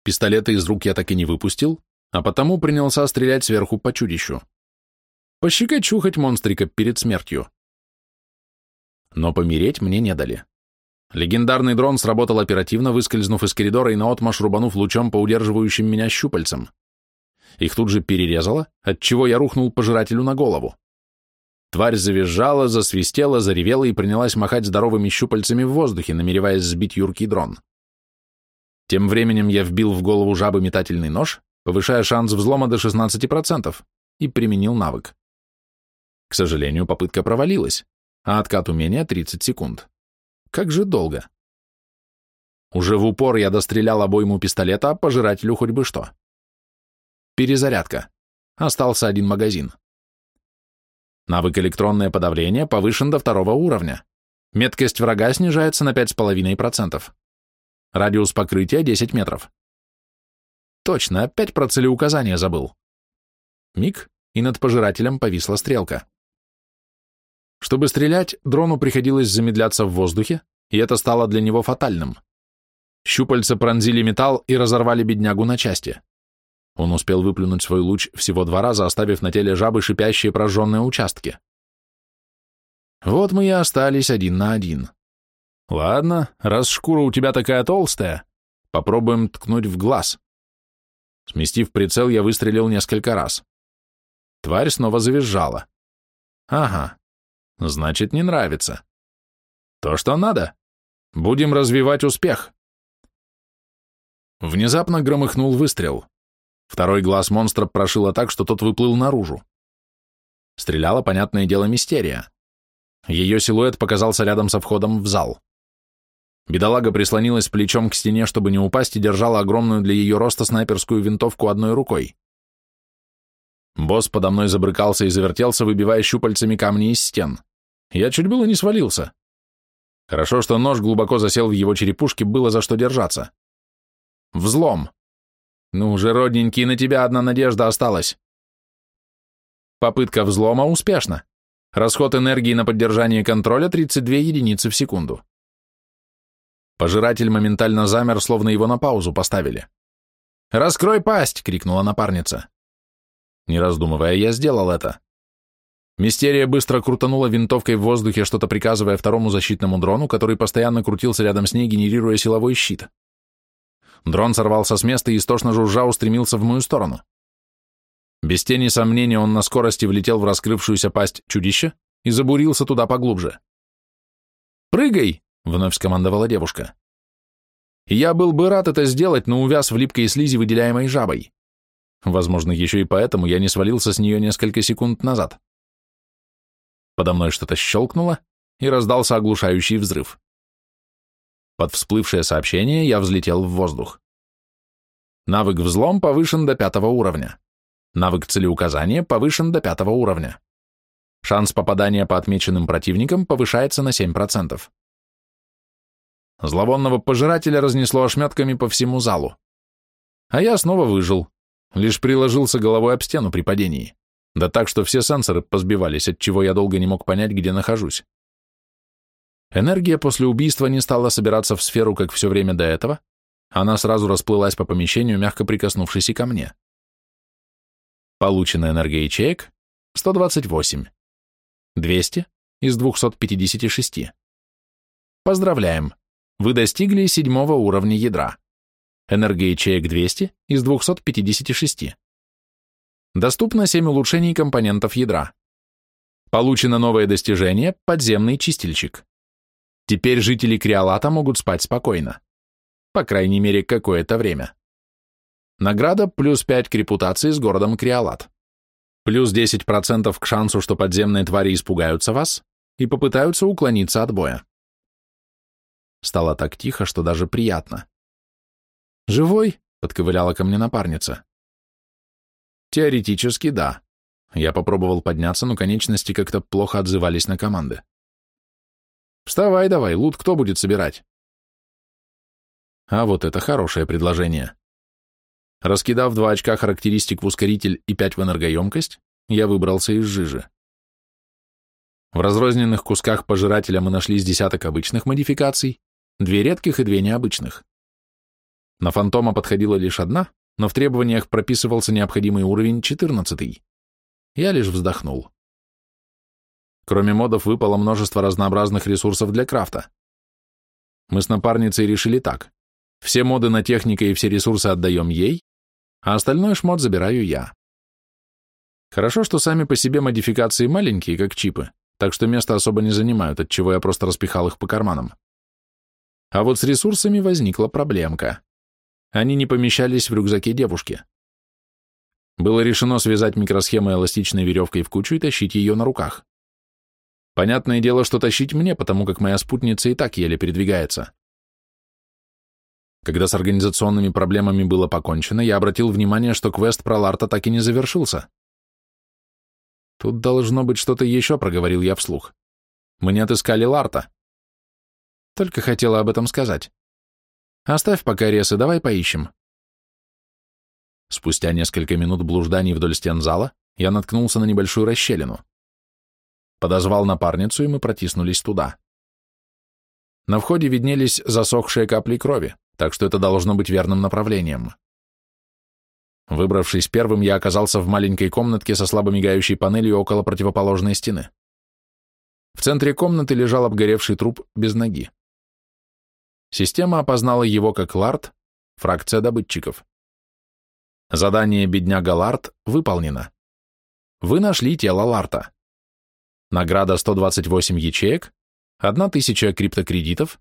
Speaker 1: Пистолета из рук я так и не выпустил, а потому принялся стрелять сверху по чудищу. Пощекочу хоть монстрика перед смертью. Но помереть мне не дали. Легендарный дрон сработал оперативно, выскользнув из коридора и наотмашь рубанув лучом по удерживающим меня щупальцам. Их тут же перерезало, отчего я рухнул пожирателю на голову. Тварь завизжала, засвистела, заревела и принялась махать здоровыми щупальцами в воздухе, намереваясь сбить юркий дрон. Тем временем я вбил в голову жабы метательный нож, повышая шанс взлома до 16%, и применил навык. К сожалению, попытка провалилась, а откат умения 30 секунд. Как же долго. Уже в упор я дострелял обойму пистолета, а пожирателю хоть бы что. Перезарядка. Остался один магазин. Навык электронное подавление повышен до второго уровня. Меткость врага снижается на 5,5%. Радиус покрытия 10 метров. Точно, опять про целеуказание забыл. Миг, и над пожирателем повисла стрелка. Чтобы стрелять, дрону приходилось замедляться в воздухе, и это стало для него фатальным. Щупальца пронзили металл и разорвали беднягу на части. Он успел выплюнуть свой луч всего два раза, оставив на теле жабы шипящие прожженные участки. Вот мы и остались один на один. Ладно, раз шкура у тебя такая толстая, попробуем ткнуть в глаз. Сместив прицел, я выстрелил несколько раз. Тварь снова завизжала. Ага, Значит, не нравится. То, что надо. Будем развивать успех. Внезапно громыхнул выстрел. Второй глаз монстра прошило так, что тот выплыл наружу. Стреляла, понятное дело, мистерия. Ее силуэт показался рядом со входом в зал. Бедолага прислонилась плечом к стене, чтобы не упасть, и держала огромную для ее роста снайперскую винтовку одной рукой. Босс подо мной забрыкался и завертелся, выбивая щупальцами камни из стен. Я чуть было не свалился. Хорошо, что нож глубоко засел в его черепушке, было за что держаться. Взлом. Ну уже, родненький, на тебя одна надежда осталась. Попытка взлома успешна. Расход энергии на поддержание контроля 32 единицы в секунду. Пожиратель моментально замер, словно его на паузу поставили. «Раскрой пасть!» — крикнула напарница. Не раздумывая, я сделал это. Мистерия быстро крутанула винтовкой в воздухе, что-то приказывая второму защитному дрону, который постоянно крутился рядом с ней, генерируя силовой щит. Дрон сорвался с места и истошно жужжа устремился в мою сторону. Без тени сомнения он на скорости влетел в раскрывшуюся пасть чудища и забурился туда поглубже. «Прыгай!» — вновь скомандовала девушка. Я был бы рад это сделать, но увяз в липкой слизи, выделяемой жабой. Возможно, еще и поэтому я не свалился с нее несколько секунд назад. Подо мной что-то щелкнуло, и раздался оглушающий взрыв. Под всплывшее сообщение я взлетел в воздух. Навык «Взлом» повышен до пятого уровня. Навык «Целеуказание» повышен до пятого уровня. Шанс попадания по отмеченным противникам повышается на 7%. Зловонного пожирателя разнесло ошметками по всему залу. А я снова выжил, лишь приложился головой об стену при падении. Да так, что все сенсоры позбивались, от чего я долго не мог понять, где нахожусь. Энергия после убийства не стала собираться в сферу, как все время до этого, она сразу расплылась по помещению, мягко прикоснувшись и ко мне. Полученная энергия ячеек — 128. 200 из 256. Поздравляем! Вы достигли седьмого уровня ядра. Энергия ячеек 200 из 256. Доступно 7 улучшений компонентов ядра. Получено новое достижение «Подземный чистильщик». Теперь жители Криолата могут спать спокойно. По крайней мере, какое-то время. Награда плюс 5 к репутации с городом Криолат. Плюс 10% к шансу, что подземные твари испугаются вас и попытаются уклониться от боя. Стало так тихо, что даже приятно. «Живой?» — подковыляла ко мне напарница. Теоретически, да. Я попробовал подняться, но конечности как-то плохо отзывались на команды. Вставай давай, лут кто будет собирать? А вот это хорошее предложение. Раскидав два очка характеристик в ускоритель и пять в энергоемкость, я выбрался из жижи. В разрозненных кусках пожирателя мы нашли с десяток обычных модификаций, две редких и две необычных. На фантома подходила лишь одна, но в требованиях прописывался необходимый уровень 14. Я лишь вздохнул. Кроме модов выпало множество разнообразных ресурсов для крафта. Мы с напарницей решили так. Все моды на техника и все ресурсы отдаем ей, а остальной шмот забираю я. Хорошо, что сами по себе модификации маленькие, как чипы, так что места особо не занимают, от чего я просто распихал их по карманам. А вот с ресурсами возникла проблемка. Они не помещались в рюкзаке девушки. Было решено связать микросхемы эластичной веревкой в кучу и тащить ее на руках. Понятное дело, что тащить мне, потому как моя спутница и так еле передвигается. Когда с организационными проблемами было покончено, я обратил внимание, что квест про Ларта так и не завершился. «Тут должно быть что-то еще», — проговорил я вслух. «Мы не отыскали Ларта». Только хотела об этом сказать. Оставь пока ресы, давай поищем. Спустя несколько минут блужданий вдоль стен зала я наткнулся на небольшую расщелину. Подозвал напарницу, и мы протиснулись туда. На входе виднелись засохшие капли крови, так что это должно быть верным направлением. Выбравшись первым, я оказался в маленькой комнатке со слабо мигающей панелью около противоположной стены. В центре комнаты лежал обгоревший труп без ноги. Система опознала его как Ларт, фракция добытчиков. Задание бедняга Ларт выполнено. Вы нашли тело Ларта. Награда 128 ячеек, 1000 криптокредитов,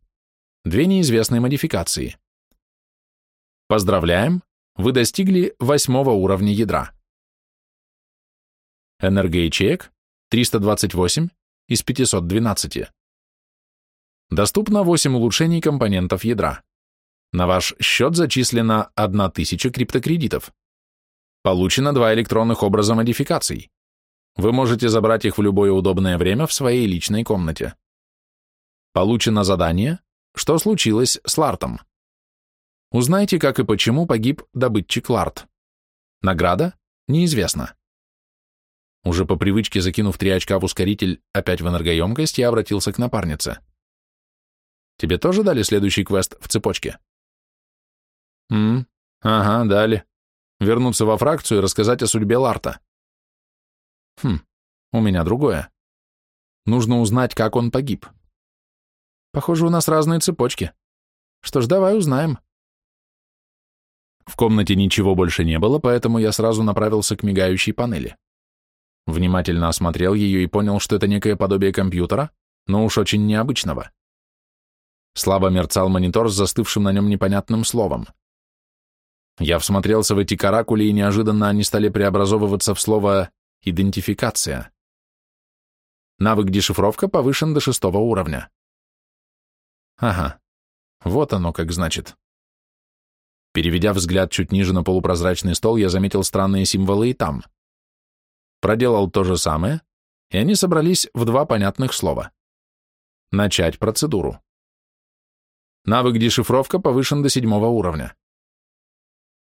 Speaker 1: две неизвестные модификации. Поздравляем, вы достигли восьмого уровня ядра. Энергоячеек 328 из 512. Доступно 8 улучшений компонентов ядра. На ваш счет зачислено 1000 криптокредитов. Получено два электронных образа модификаций. Вы можете забрать их в любое удобное время в своей личной комнате. Получено задание «Что случилось с Лартом?» Узнайте, как и почему погиб добытчик Ларт. Награда? Неизвестно. Уже по привычке закинув три очка в ускоритель опять в энергоемкость, я обратился к напарнице. Тебе тоже дали следующий квест в цепочке? Ммм, Ага, дали. Вернуться во фракцию и рассказать о судьбе Ларта. Хм, у меня другое. Нужно узнать, как он погиб. Похоже, у нас разные цепочки. Что ж, давай узнаем. В комнате ничего больше не было, поэтому я сразу направился к мигающей панели. Внимательно осмотрел ее и понял, что это некое подобие компьютера, но уж очень необычного. Слабо мерцал монитор с застывшим на нем непонятным словом. Я всмотрелся в эти каракули, и неожиданно они стали преобразовываться в слово «идентификация». Навык дешифровка повышен до шестого уровня. Ага, вот оно как значит. Переведя взгляд чуть ниже на полупрозрачный стол, я заметил странные символы и там. Проделал то же самое, и они собрались в два понятных слова. Начать процедуру. Навык дешифровка повышен до седьмого уровня.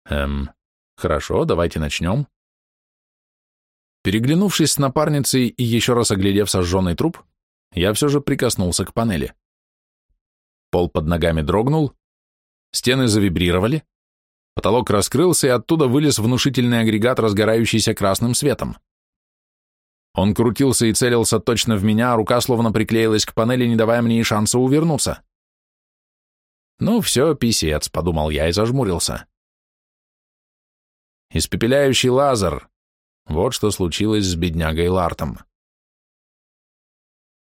Speaker 1: Эм, хорошо, давайте начнем. Переглянувшись с напарницей и еще раз оглядев сожженный труп, я все же прикоснулся к панели. Пол под ногами дрогнул, стены завибрировали, потолок раскрылся, и оттуда вылез внушительный агрегат, разгорающийся красным светом. Он крутился и целился точно в меня, а рука словно приклеилась к панели, не давая мне и шанса увернуться. «Ну все, писец», — подумал я и зажмурился. Испепеляющий лазер. Вот что случилось с беднягой Лартом.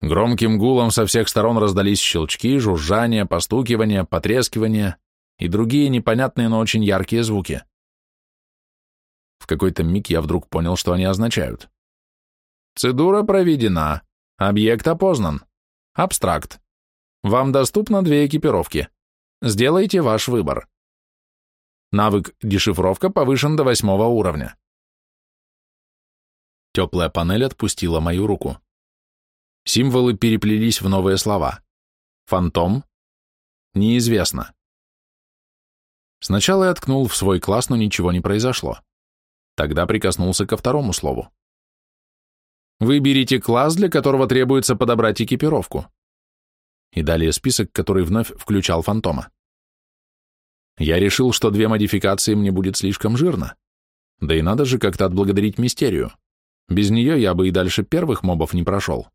Speaker 1: Громким гулом со всех сторон раздались щелчки, жужжания, постукивания, потрескивания и другие непонятные, но очень яркие звуки. В какой-то миг я вдруг понял, что они означают. Цедура проведена. Объект опознан. Абстракт. Вам доступно две экипировки. Сделайте ваш выбор. Навык «Дешифровка» повышен до восьмого уровня. Теплая панель отпустила мою руку. Символы переплелись в новые слова. Фантом? Неизвестно. Сначала я ткнул в свой класс, но ничего не произошло. Тогда прикоснулся ко второму слову. Выберите класс, для которого требуется подобрать экипировку. И далее список, который вновь включал фантома. Я решил, что две модификации мне будет слишком жирно. Да и надо же как-то отблагодарить Мистерию. Без нее я бы и дальше первых мобов не прошел.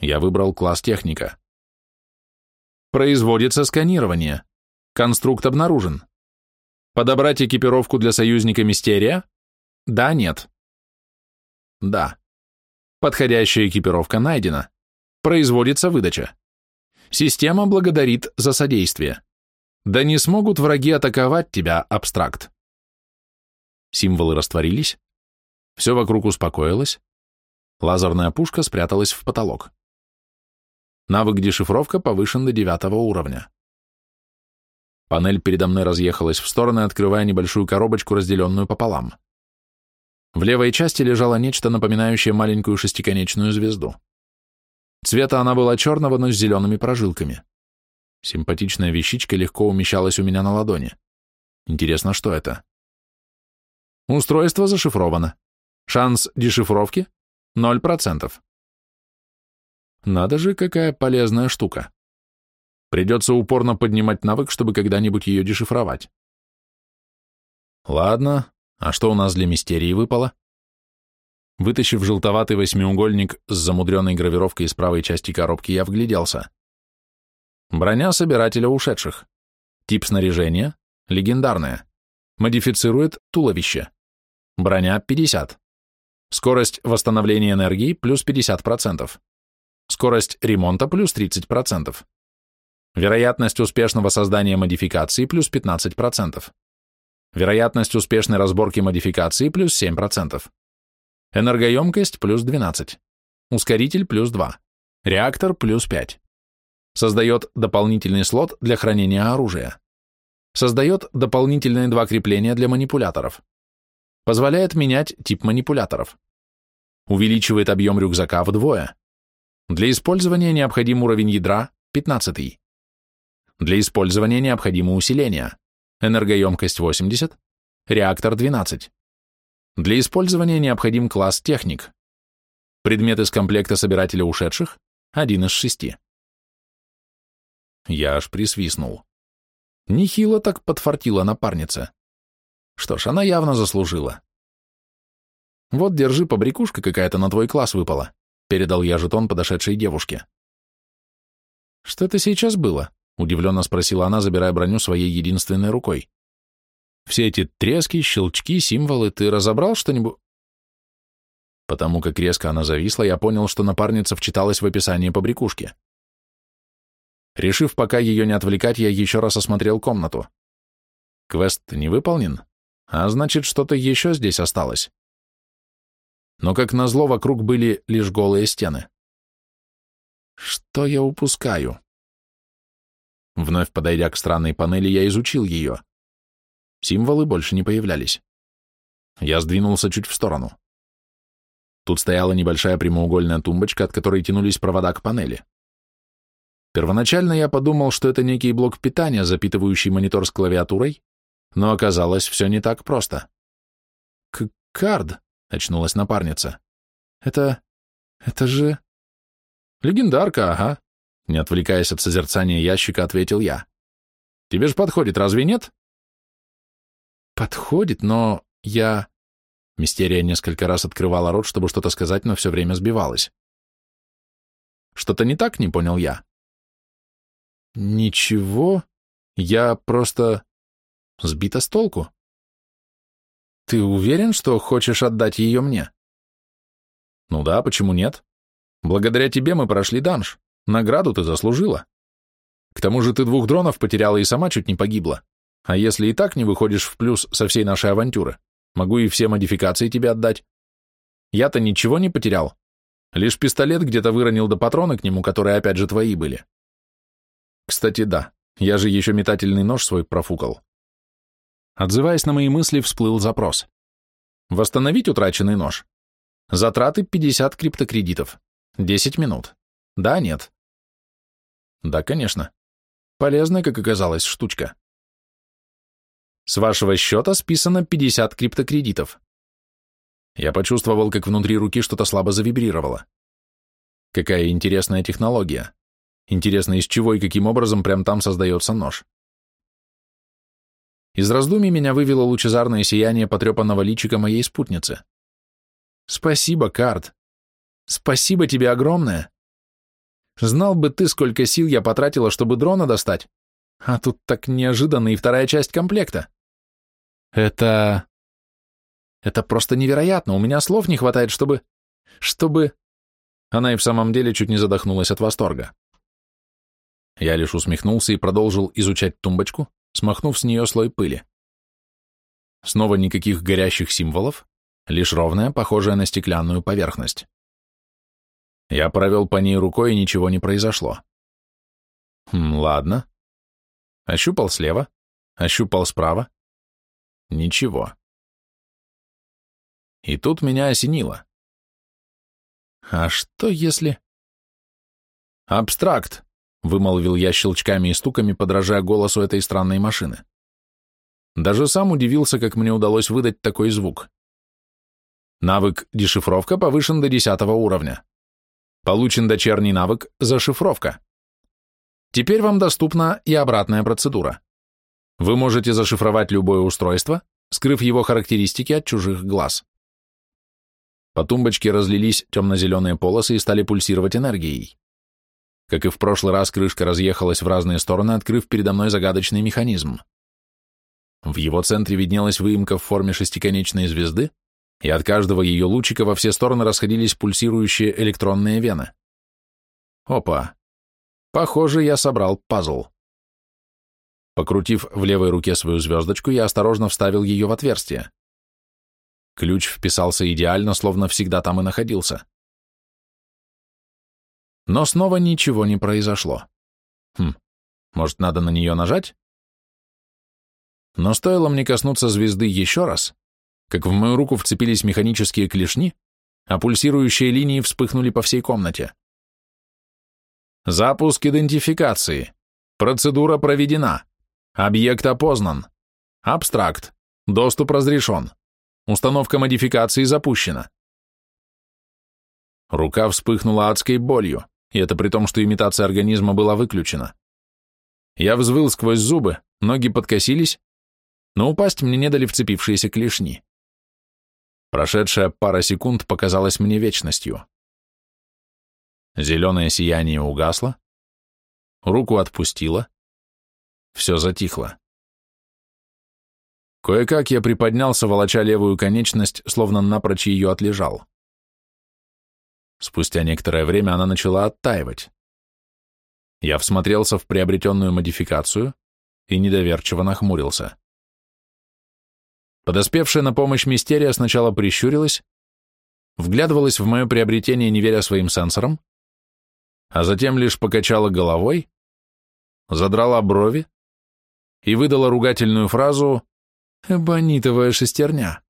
Speaker 1: Я выбрал класс техника. Производится сканирование. Конструкт обнаружен. Подобрать экипировку для союзника Мистерия? Да, нет. Да. Подходящая экипировка найдена. Производится выдача. Система благодарит за содействие. Да не смогут враги атаковать тебя, абстракт. Символы растворились, все вокруг успокоилось, лазерная пушка спряталась в потолок. Навык дешифровка повышен до девятого уровня. Панель передо мной разъехалась в стороны, открывая небольшую коробочку, разделенную пополам. В левой части лежало нечто, напоминающее маленькую шестиконечную звезду. Цвета она была черного, но с зелеными прожилками. Симпатичная вещичка легко умещалась у меня на ладони. Интересно, что это? Устройство зашифровано. Шанс дешифровки — 0%. Надо же, какая полезная штука. Придется упорно поднимать навык, чтобы когда-нибудь ее дешифровать. Ладно, а что у нас для мистерии выпало? Вытащив желтоватый восьмиугольник с замудренной гравировкой из правой части коробки, я вгляделся. Броня собирателя ушедших. Тип снаряжения – легендарная. Модифицирует туловище. Броня – 50. Скорость восстановления энергии – плюс 50%. Скорость ремонта – плюс 30%. Вероятность успешного создания модификации – плюс 15%. Вероятность успешной разборки модификации – плюс 7%. Энергоемкость – плюс 12. Ускоритель – плюс 2. Реактор – плюс 5. Создает дополнительный слот для хранения оружия. Создает дополнительные два крепления для манипуляторов. Позволяет менять тип манипуляторов. Увеличивает объем рюкзака вдвое. Для использования необходим уровень ядра 15. Для использования необходимо усиление. Энергоемкость 80, реактор 12. Для использования необходим класс техник. Предмет из комплекта собирателя ушедших – один из шести. Я аж присвистнул. Нехило так подфартила напарница. Что ж, она явно заслужила. Вот, держи, побрякушка какая-то на твой класс выпала, передал я жетон подошедшей девушке. Что это сейчас было? Удивленно спросила она, забирая броню своей единственной рукой. Все эти трески, щелчки, символы, ты разобрал что-нибудь? Потому как резко она зависла, я понял, что напарница вчиталась в описание побрякушки. Решив пока ее не отвлекать, я еще раз осмотрел комнату. Квест не выполнен, а значит, что-то еще здесь осталось. Но, как назло, вокруг были лишь голые стены. Что я упускаю? Вновь подойдя к странной панели, я изучил ее. Символы больше не появлялись. Я сдвинулся чуть в сторону. Тут стояла небольшая прямоугольная тумбочка, от которой тянулись провода к панели. Первоначально я подумал, что это некий блок питания, запитывающий монитор с клавиатурой, но оказалось все не так просто. К «Кард», — очнулась напарница. «Это... это же...» «Легендарка, ага», — не отвлекаясь от созерцания ящика, ответил я. «Тебе же подходит, разве нет?» «Подходит, но я...» Мистерия несколько раз открывала рот, чтобы что-то сказать, но все время сбивалась. «Что-то не так, не понял я?» Ничего, я просто сбита с толку. Ты уверен, что хочешь отдать ее мне? Ну да, почему нет? Благодаря тебе мы прошли данж. Награду ты заслужила. К тому же ты двух дронов потеряла и сама чуть не погибла. А если и так не выходишь в плюс со всей нашей авантюры, могу и все модификации тебе отдать. Я-то ничего не потерял. Лишь пистолет где-то выронил до патрона к нему, которые опять же твои были. Кстати, да, я же еще метательный нож свой профукал. Отзываясь на мои мысли, всплыл запрос. Восстановить утраченный нож. Затраты 50 криптокредитов. 10 минут. Да, нет. Да, конечно. Полезная, как оказалось, штучка. С вашего счета списано 50 криптокредитов. Я почувствовал, как внутри руки что-то слабо завибрировало. Какая интересная технология. Интересно, из чего и каким образом прям там создается нож? Из раздумий меня вывело лучезарное сияние потрепанного личика моей спутницы. Спасибо, Карт. Спасибо тебе огромное. Знал бы ты, сколько сил я потратила, чтобы дрона достать. А тут так неожиданно и вторая часть комплекта. Это... Это просто невероятно, у меня слов не хватает, чтобы... Чтобы... Она и в самом деле чуть не задохнулась от восторга. Я лишь усмехнулся и продолжил изучать тумбочку, смахнув с нее слой пыли. Снова никаких горящих символов, лишь ровная, похожая на стеклянную поверхность. Я провел по ней рукой, и ничего не произошло. Хм, ладно. Ощупал слева, ощупал справа. Ничего. И тут меня осенило. А что если... Абстракт, вымолвил я щелчками и стуками, подражая голосу этой странной машины. Даже сам удивился, как мне удалось выдать такой звук. Навык «Дешифровка» повышен до 10 уровня. Получен дочерний навык «Зашифровка». Теперь вам доступна и обратная процедура. Вы можете зашифровать любое устройство, скрыв его характеристики от чужих глаз. По тумбочке разлились темно-зеленые полосы и стали пульсировать энергией. Как и в прошлый раз, крышка разъехалась в разные стороны, открыв передо мной загадочный механизм. В его центре виднелась выемка в форме шестиконечной звезды, и от каждого ее лучика во все стороны расходились пульсирующие электронные вены. Опа! Похоже, я собрал пазл. Покрутив в левой руке свою звездочку, я осторожно вставил ее в отверстие. Ключ вписался идеально, словно всегда там и находился. Но снова ничего не произошло. Хм, может, надо на нее нажать? Но стоило мне коснуться звезды еще раз, как в мою руку вцепились механические клешни, а пульсирующие линии вспыхнули по всей комнате. Запуск идентификации. Процедура проведена. Объект опознан. Абстракт. Доступ разрешен. Установка модификации запущена. Рука вспыхнула адской болью и это при том, что имитация организма была выключена. Я взвыл сквозь зубы, ноги подкосились, но упасть мне не дали вцепившиеся клешни. Прошедшая пара секунд показалась мне вечностью. Зеленое сияние угасло, руку отпустило, все затихло. Кое-как я приподнялся, волоча левую конечность, словно напрочь ее отлежал. Спустя некоторое время она начала оттаивать. Я всмотрелся в приобретенную модификацию и недоверчиво нахмурился. Подоспевшая на помощь мистерия сначала прищурилась, вглядывалась в мое приобретение, не веря своим сенсорам, а затем лишь покачала головой, задрала брови и выдала ругательную фразу «Бонитовая шестерня».